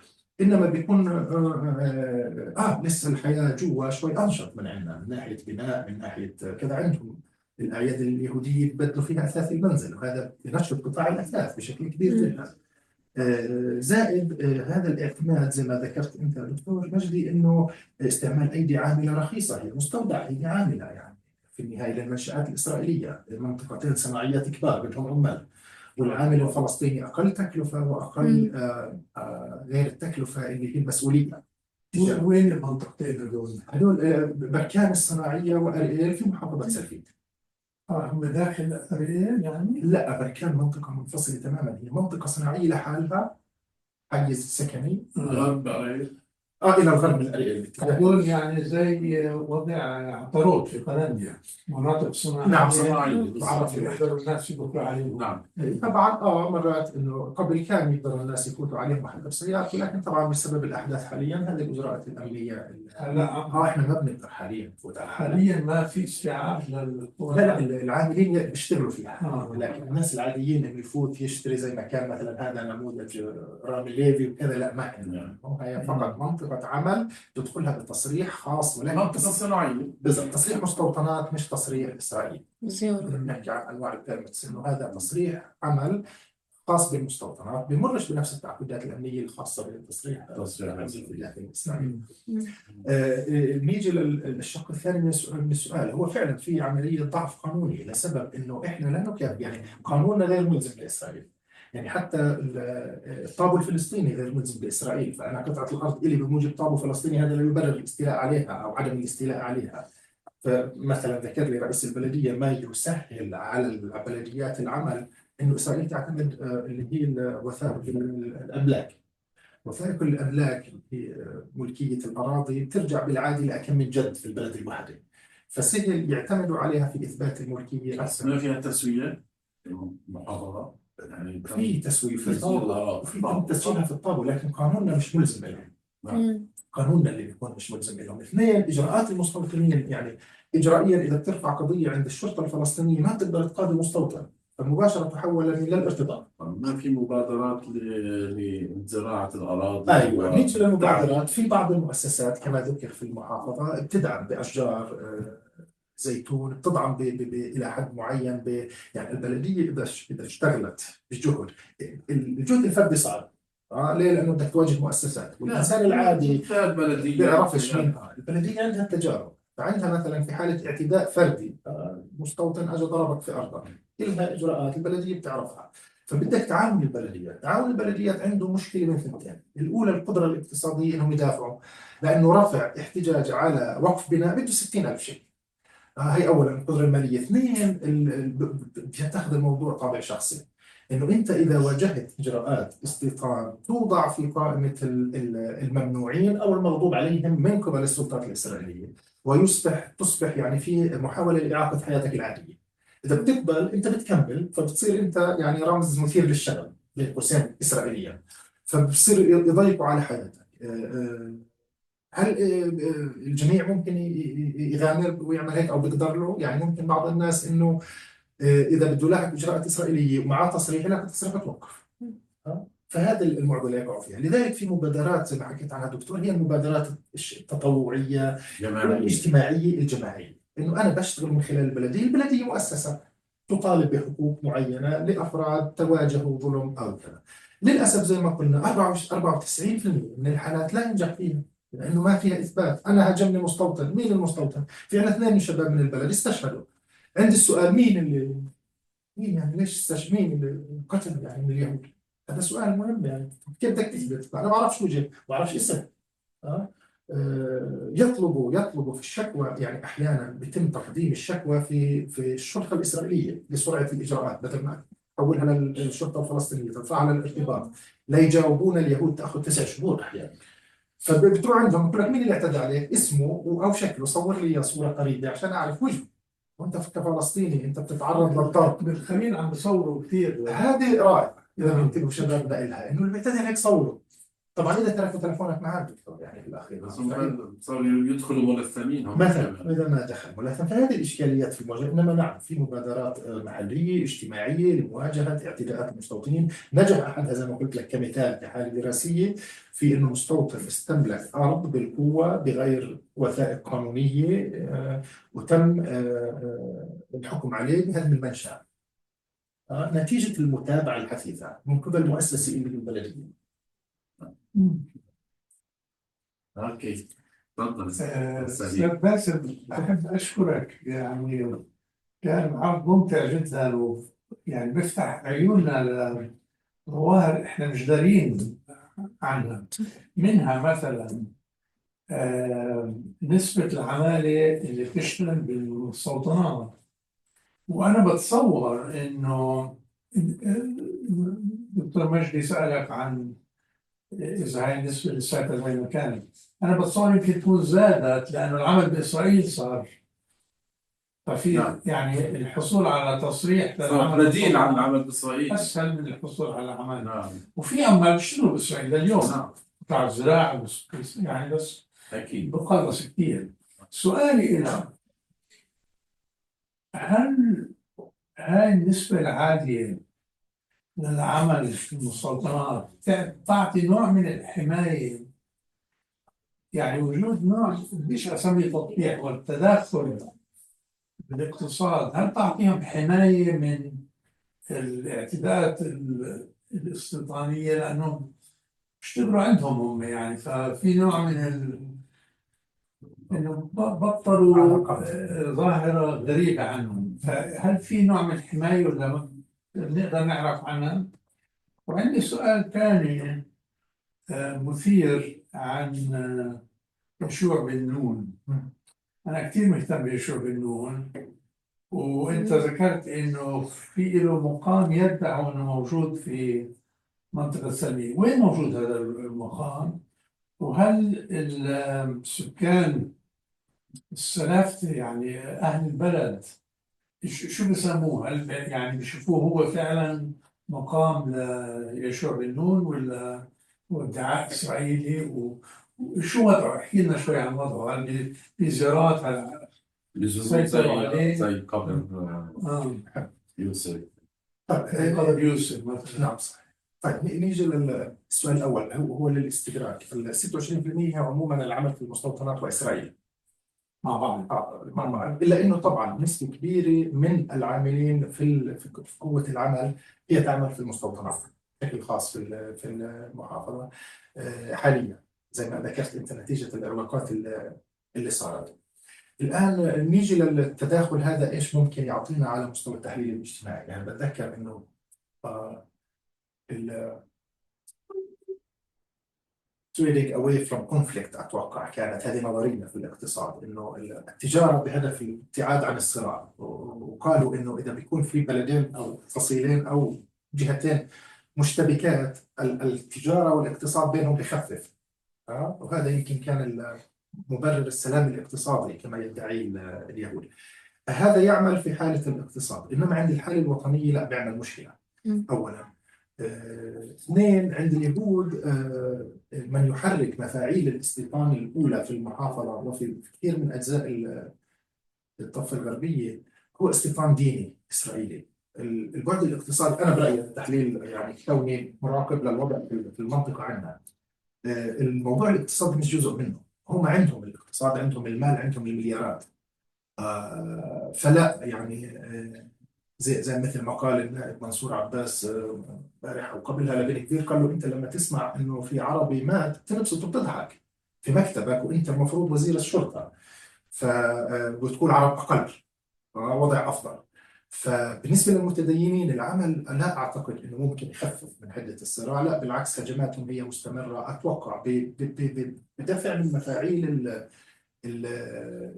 إنما بيكون آه, آه, آه لسه الحياة جوا شوي أنشط من عندنا من ناحية بناء من ناحية كذا عندهم. الأعياد اليهودية ببدلوا فيها أثاث المنزل وهذا بنشط قطاع الأثاث بشكل كبير جدا. آه، زائد آه، هذا الاعتماد زي ما ذكرت أنت دكتور مجدي إنه استعمال أيدي عاملة رخيصة هي مستودع ايدي عاملة يعني. في النهاية للمنشآت الإسرائيلية منطقتين صناعيات كبار بدهم عمال. والعامل الفلسطيني أقل تكلفة وأقل آه، آه، غير التكلفة اللي هي المسؤولية. وين المنطقتين هذول؟ هدول آه، بركان الصناعية واريال في محافظة سلفيت آه هم داخل اريال يعني؟ لا بركان منطقة منفصلة تماما. هي منطقة صناعية لحالها. حيز سكني. غرب علي آه إلى الغرب من باتجاه هذول يعني زي وضع عطارود في قلنديا مناطق صناعية. نعم، يقدروا الناس يبقوا عليهم. نعم. طبعا آه مرات إنه قبل كان يقدر الناس يفوتوا عليهم محل سيارات ولكن طبعا بسبب الأحداث حاليا هذه الاجراءات الامنيه ال- هلا آه. إحنا ما بنقدر حاليا نفوت حاليا ما في استيعاب للقوى لا لا العاملين بيشتغلوا فيها. آه. لكن الناس العاديين انه يفوت يشتري زي ما كان مثلا هذا نموذج رامي ليفي وكذا لا ما عندنا هي فقط منطقه عمل تدخلها بتصريح خاص ولكن منطقة تص- صناعية بالضبط تصريح مستوطنات مش تصريح إسرائيلي. زيارة. بنحكي عن أنواع ال permits إنه هذا تصريح عمل خاص بالمستوطنات بمرش بنفس التعقيدات الأمنية الخاصة بالتصريح. آه، آه، نيجي للشق الثاني من السؤال من السؤال. هو فعلا في عملية ضعف قانوني لسبب إنه إحنا لا نكافئ يعني قانوننا غير ملزم لإسرائيل. يعني حتى ال- آه، الطابو الفلسطيني غير ملزم لاسرائيل فأنا قطعة الأرض إلي بموجب طابو فلسطيني هذا لا يبرر الاستيلاء عليها أو عدم الاستيلاء عليها. فمثلا ذكر لي رئيس البلدية ما يسهل على البلديات العمل إنه إسرائيل تعتمد آه، اللي هي وثائق الأملاك. وثائق الأملاك هي ملكية الأراضي ترجع بالعادة لاكم من جد في البلد الواحده فسهل يعتمدوا عليها في إثبات الملكية. ما فيها تسوية؟ محافظة يعني في تسوية في. وفي تم تسويلها في الطابو لكن قانوننا مش ملزم لهم مم. قانوننا اللي بيكون مش ملزم لهم اثنين إجراءات المستوطنين يعني اجرائيا إذا بترفع قضية عند الشرطة الفلسطينية ما بتقدر تقاضي مستوطن. فمباشره تحول للارتباط. ما في مبادرات ل- لزراعة الأراضي أيوه نيجي للمبادرات. في بعض المؤسسات كما ذكر في المحافظة بتدعم بأشجار آه، زيتون بتدعم ب ب ب إلى حد معين ب يعني البلدية إذا إذا اشتغلت بجهد الجهد الفردي صعب. آه ليه؟ لأنه بدك تواجه مؤسسات. والإنسان العادي فئات بلدية بيعرفش منها. البلدية عندها تجارب. فعندها مثلا في حالة اعتداء فردي آه، مستوطن اجى ضربك في أرضك. لها إجراءات البلدية بتعرفها. فبدك تعاون البلديات، تعاون البلديات عنده مشكلة من ثنتين، الأولى القدرة الاقتصادية إنهم يدافعوا. لأنه رفع احتجاج على وقف بناء بده 60000 شيء. آه هي اولا القدرة المالية، اثنين ال- ال- ب- بتاخذ الموضوع طابع شخصي. إنه أنت إذا واجهت إجراءات استيطان توضع في قائمة ال- ال- الممنوعين أو المغضوب عليهم من قبل السلطات الإسرائيلية ويصبح تصبح يعني في محاولة لإعاقة حياتك العادية. إذا بتقبل أنت بتكمل فبتصير أنت يعني رمز مثير للشغب بين قوسين اسرائيليا فبصير يضيقوا على حياتك. هل الجميع ممكن يغامر ويعمل هيك أو بيقدر له؟ يعني ممكن بعض الناس إنه آه، إذا بده يلاحق اجراءات إسرائيلية ومعاه تصريح لا التصريح بتوقف؟ فهذا المعضلة يقعوا فيها، لذلك في مبادرات زي ما حكيت عنها دكتور هي المبادرات التطوعية جماعية الاجتماعيه الجماعية، إنه أنا بشتغل من خلال البلديه، البلديه مؤسسة تطالب بحقوق معينة لأفراد تواجهوا ظلم أو كذا. للأسف زي ما قلنا 94% من الحالات لا ينجح فيها لأنه ما فيها إثبات، أنا هاجمني مستوطن، مين المستوطن؟ في عندنا اثنين من شباب من البلد استشهدوا. عندي السؤال مين اللي مين يعني ليش استش مين اللي قتل يعني من اليهود؟ هذا سؤال مهم يعني كيف بدك تثبت؟ أنا ما بعرفش وجه، ما بعرفش اسم. أه؟ يطلبوا يطلبوا في الشكوى يعني أحيانا بيتم تقديم الشكوى في في الشرطة الإسرائيلية لسرعة الإجراءات بدل ما تحولها للشرطه الفلسطينية ترفعها للارتباط لا يجاوبون اليهود تأخذ تسع شهور أحيانا فبتروح عندهم بقول لك مين اللي اعتدى عليك؟ اسمه أو شكله صور لي صورة قريبة عشان أعرف وجهه. وأنت كفلسطيني أنت بتتعرض للضرب. بالخمين عم بصوروا كثير هذه رائعة. إذا بينتبهوا شبابنا لها إنه اللي بيعتدي عليك صوره. طبعا إذا تركوا تلفونك معك دكتور يعني في الأخير. بس صاروا يدخلوا ملثمين مثلا. اذا ما دخل. ولكن فهذه الإشكاليات في المواجهة إنما نعم في مبادرات محلية اجتماعية لمواجهة اعتداءات المستوطنين. نجح احدها زي ما قلت لك كمثال كحاله دراسية في إنه مستوطن استملك أرض بالقوة بغير وثائق قانونية آه، وتم آه، آه، الحكم عليه بهدم المنشأة. آه، نتيجة المتابعة الحثيثة من قبل مؤسسة البلدية. أوكي. تفضل. آه، أستاذ باسم أحب أشكرك. يعني كان عرض ممتع جدا ويعني بيفتح عيوننا لظواهر إحنا مش دارين عنها. منها مثلا آه، نسبة العمالة اللي بتشتغل بالمستوطنات وأنا بتصور إنه دكتور مجدي سألك عن إذا هاي النسبة لساتها زي ما كانت أنا بتصور يمكن تكون زادت لأنه العمل بإسرائيل صار ففي نعم. يعني الحصول على تصريح صار بديل عن العمل بإسرائيل. أسهل من الحصول على عمل نعم. وفي عمال بيشتغلوا بإسرائيل لليوم نعم. قطاع الزراعة يعني بس أكيد. بقلص كثير سؤالي إلى هل هاي النسبة العالية للعمل في المستوطنات تع- تعطي نوع من الحماية. يعني وجود نوع بديش أسميه تطبيع والتدخل بالاقتصاد. هل تعطيهم حماية من الاعتداءات ال- الاستيطانية؟ لأنهم اشتغلوا عندهم هم يعني. ففي نوع من ال إنه بطلوا. آه، ظاهرة غريبة عنهم. فهل في نوع من الحماية ولا ما- نقدر نعرف عنها؟ وعندي سؤال ثاني آه، مثير عن آه، يشوع بن نون أنا كثير مهتم بيشوع بن نون وأنت ذكرت إنه في له مقام يدعي إنه موجود في منطقة سلمية، وين موجود هذا المقام؟ وهل السكان السلافة يعني أهل البلد ش- شو بسموه؟ هل يعني بيشوفوه هو فعلا مقام ليشوع بن نون ولا هو ادعاء إسرائيلي؟ و- وشو وضعه؟ احكي لنا شوي عن وضعه، هل بي- في زيارات على بزور سيطروا عليه. زي زي قبر آه، آه يوسف. طيب آه، قبر يوسف مثلا. نعم صحيح. طيب ن- نيجي للسؤال الأول. هو هو للاستدراك. ال 26% هي عموما العمل في المستوطنات وإسرائيل. مع بعض مع بعض. إلا أنه طبعا نسبة كبيرة من العاملين في في قوة العمل هي تعمل في المستوطنات بشكل خاص في في المحافظة آه، حاليا زي ما ذكرت أنت نتيجة الإغلاقات اللي صارت الآن نيجي للتداخل هذا إيش ممكن يعطينا على مستوى التحليل الاجتماعي يعني بتذكر إنه آه، ال trading away from conflict أتوقع كانت هذه نظرية في الاقتصاد إنه التجارة بهدف الابتعاد عن الصراع. وقالوا إنه إذا بيكون في بلدين أو فصيلين أو جهتين مشتبكات ال- التجارة والاقتصاد بينهم بخفف. آه، وهذا يمكن كان مبرر السلام الاقتصادي كما يدعي ال- اليهود. هذا يعمل في حالة الاقتصاد. إنما عند الحالة الوطنية لا بيعمل مشكلة. أولا. اثنين عند اليهود آه، من يحرك مفاعيل الاستيطان الأولى في المحافظة وفي كثير من أجزاء ال- الضفة الغربية هو استيطان ديني إسرائيلي. ال- البعد الاقتصادي أنا برأيي التحليل يعني كوني مراقب للوضع في المنطقة عندنا. آه، الموضوع الاقتصادي مش جزء منه. هم عندهم الاقتصاد عندهم المال عندهم المليارات. آه، فلا يعني زي زي مثل ما قال النائب منصور عباس آه، امبارح أو قبلها لبني كبير قال له أنت لما تسمع إنه في عربي مات تنبسط وبتضحك في مكتبك وأنت المفروض وزير الشرطة ف آه، وتكون عرب أقل وضع أفضل. فبالنسبة للمتدينين العمل لا أعتقد إنه ممكن يخفف من حدة الصراع. لا بالعكس هجماتهم هي مستمرة. أتوقع بدفع من مفاعيل ال- ال-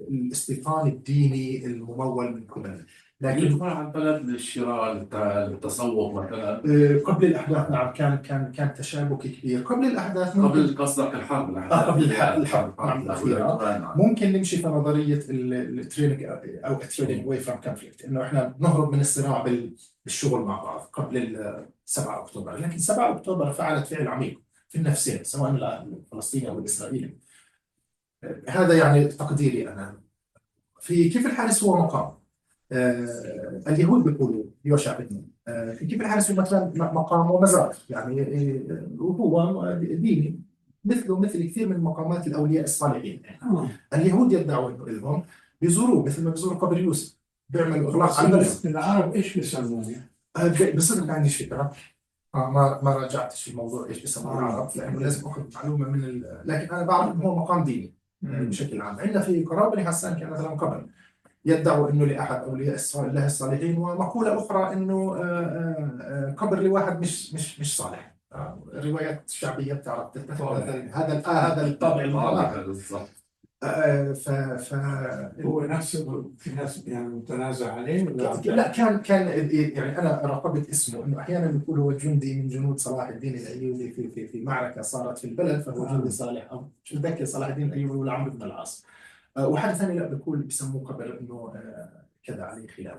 الاستيطان الديني الممول من قبل لكن يدخل على البلد للشراء للت- للتسوق مثلا. آه، قبل الأحداث نعم كان كان كان تشابك كبير. قبل الأحداث ممكن قبل قصدك الحرب آه، قبل الح- الحرب، نعم، الأخيرة. الأخيرة ممكن نمشي في نظرية ال turning أو ال turning away from conflict إنه إحنا نهرب من الصراع بال- بالشغل مع بعض قبل ال 7 أكتوبر. لكن 7 أكتوبر فعلت فعل عميق في النفسين سواء الفلسطيني أو الإسرائيلي. آه، هذا يعني تقديري أنا. في كيف الحارس هو مقام؟ آه اليهود بيقولوا يوشع بن نون آه في كيف الحارس مثلا مقام ومزار يعني آه، وهو ديني مثله مثل كثير من مقامات الأولياء الصالحين. آه. اليهود يدعوا انه لهم بيزوروه مثل ما بيزوروا قبر يوسف بيعملوا إغلاق على العرب؟ إيش بيسموه؟ آه، ب- بصدق ما عنديش فكرة. آه ما ما راجعتش الموضوع إيش بيسموه العرب لأنه لازم أخذ معلومة من ال... لكن أنا بعرف إنه هو مقام ديني بشكل عام. عندنا في قرابة حسان كان مثلا قبل. يدعوا إنه لأحد اولياء الله الصالحين ومقولة أخرى إنه آه، آه، آه، قبر لواحد مش مش مش صالح. الروايات الشعبيه بتعرف هذا هذا آه، هذا الطابع المتناقض بالضبط. ف ف هو نفسه في ناس يعني متنازع عليه ولا لا كان كان يعني أنا راقبت اسمه إنه أحيانا يقول هو جندي من جنود صلاح الدين الأيوبي في في في معركة صارت في البلد فهو آه. جندي صالح. أو مش متذكر صلاح الدين الأيوبي ولا عمرو بن العاص. آه، وحد ثاني لا بيقول بسموه قبر إنه آه، كذا عليه خلاف.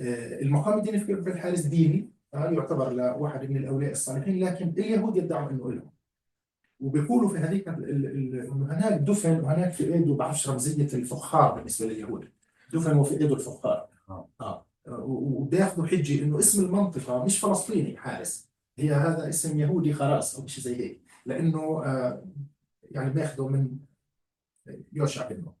آه، المقام الديني في الحارس ديني آه، يعتبر لواحد من الأولياء الصالحين لكن اليهود يدعوا إنه لهم وبيقولوا في هذيك إنه هناك دفن وهناك في ايده بعرفش رمزية الفخار بالنسبة لليهود. دفن. وفي ايده الفخار. آه. آه. و- وبياخذوا حجه إنه اسم المنطقة مش فلسطيني حارس. هي هذا اسم يهودي خلاص أو شيء زي هيك. لأنه آه يعني بياخذوا من يوشع بن نون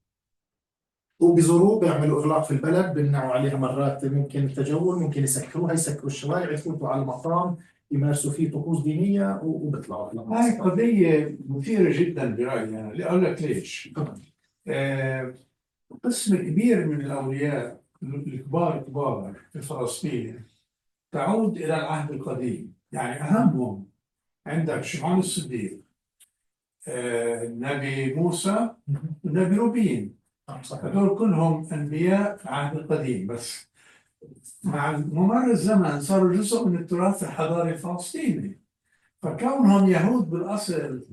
وبيزوروه بيعملوا إغلاق في البلد بيمنعوا عليها مرات ممكن التجول ممكن يسكروها يسكروا الشوارع يفوتوا على المقام يمارسوا فيه طقوس دينية وبيطلعوا هاي قضية مثيرة جدا برأيي أنا لأقول لك ليش. آه، قسم كبير من الأولياء الكبار كبار في فلسطين تعود إلى العهد القديم. يعني أهمهم عندك شمعون الصديق آه، النبي موسى والنبي روبين. نعم هذول كلهم أنبياء في العهد القديم بس مع ممر الزمن صاروا جزء من التراث الحضاري الفلسطيني فكونهم يهود بالأصل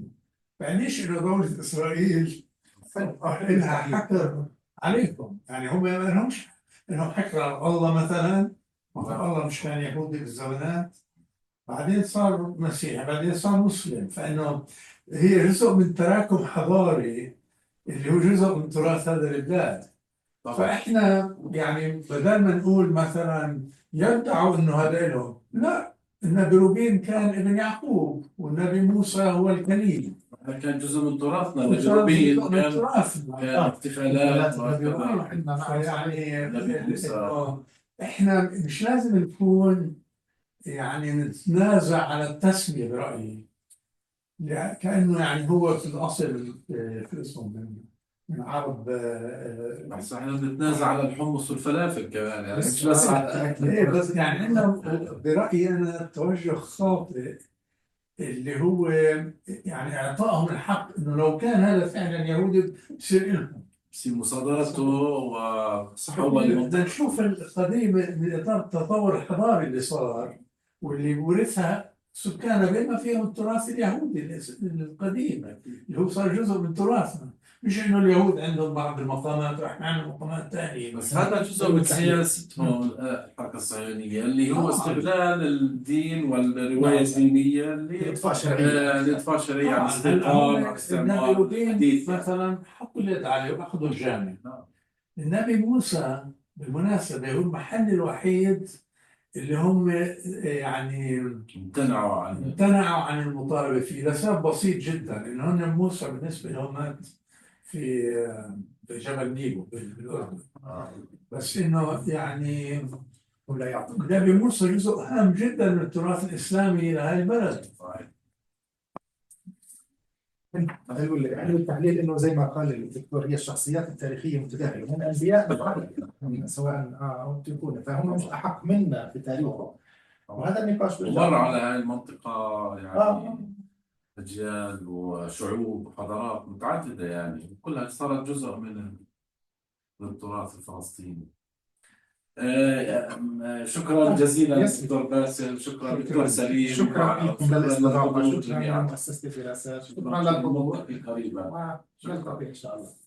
بعنيش إنه دولة إسرائيل. إلها حكر عليكم. يعني هم ما لهمش إنهم حكر على الله مثلا الله مش كان يهودي بالزمانات. بعدين صار مسيحي بعدين صار مسلم. فإنه هي جزء من تراكم حضاري اللي هو جزء من تراث هذا البلاد. طبعا. فإحنا يعني بدل ما نقول مثلا يدعوا إنه هذا لهم لا النبي روبين كان ابن يعقوب والنبي موسى هو الكليم إحنا كان جزء من تراثنا جزء من كان تراثنا. كان احتفالات النبي روبين. يعني النبي إحنا مش لازم نكون يعني نتنازع على التسمية برأيي. لا- كأنه يعني هو في الأصل آه، في اسمه من من عرب آه، بس إحنا بنتنازع على الحمص والفلافل كمان يعني بس مش بس على إيه بس يعني عندنا برأيي أنا توجه خاطئ اللي هو يعني إعطائهم الحق إنه لو كان هذا فعلا يهودي بصير لهم بصير مصادرته وصحوه بدنا لمنطقة نشوف القضية من إطار التطور الحضاري اللي صار واللي ورثها سكان بما فيهم التراث اليهودي القديم اللي هو صار جزء من تراثنا مش إنه اليهود عندهم بعض المقامات وإحنا عندنا مقامات ثانية بس هذا جزء من سياستهم آه، الحركة الصهيونية اللي هو طبعاً. استغلال الدين والرواية الدينية اللي اطفاء شرعية آه، لإطفاء شرعية عن. استيقاظ النبي مثلا حطوا اليد عليه وأخذوا الجامع. النبي موسى بالمناسبة هو المحل الوحيد اللي هم يعني امتنعوا عنه امتنعوا عن المطالبة فيه لسبب بسيط جدا إنه هن موسى بالنسبة لهم مات في جبل نيبو بالأردن آه. بس إنه يعني هم لا يعطوا النبي موسى جزء هام جدا من التراث الإسلامي لهذه البلد. حلو حلو التحليل إنه زي ما قال الدكتور هي الشخصيات التاريخية متداخلة. هم انبياء بالغالب سواء آه أو يكون فهم مش أحق منا في تاريخهم. وهذا النقاش ومر على هاي المنطقة يعني آه. أجيال وشعوب وحضارات متعددة يعني. كلها صارت جزء من التراث الفلسطيني. آه، شكرا جزيلا يس. دكتور باسل شكرا دكتور سليم. شكرا لكم للاستضافه شكرا لمؤسسه دراسات شكرا للملتقي قريبا ونلتقي إن شاء الله.